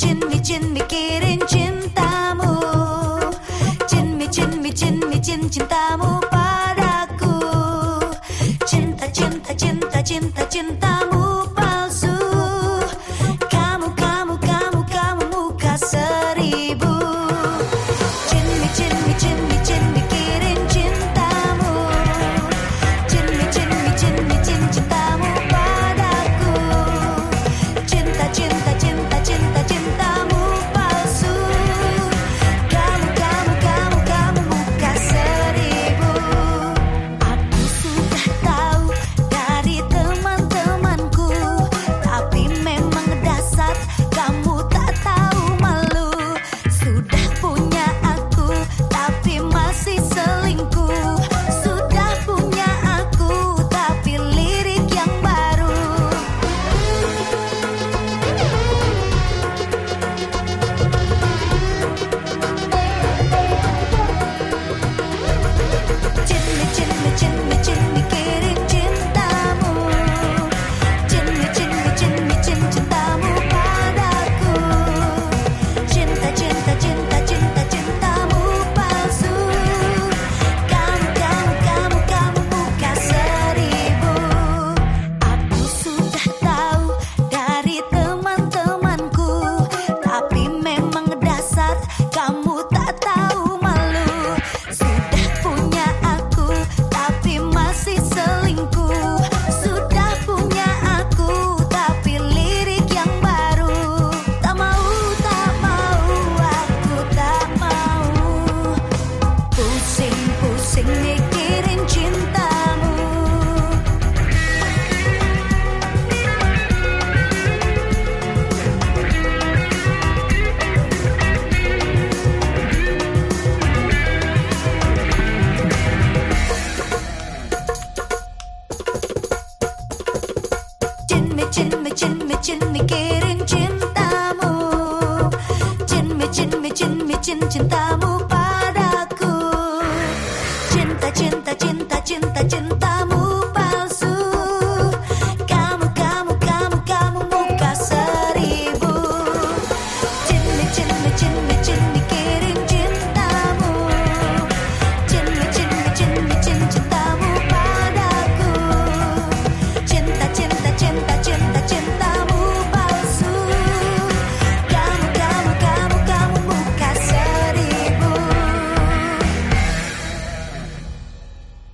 cinmi cin mikirin cintamu cinmi cin cinmi cin cintamu padaku. Cinta cinta cinta cinta cintamu చిన్ని చింతాము.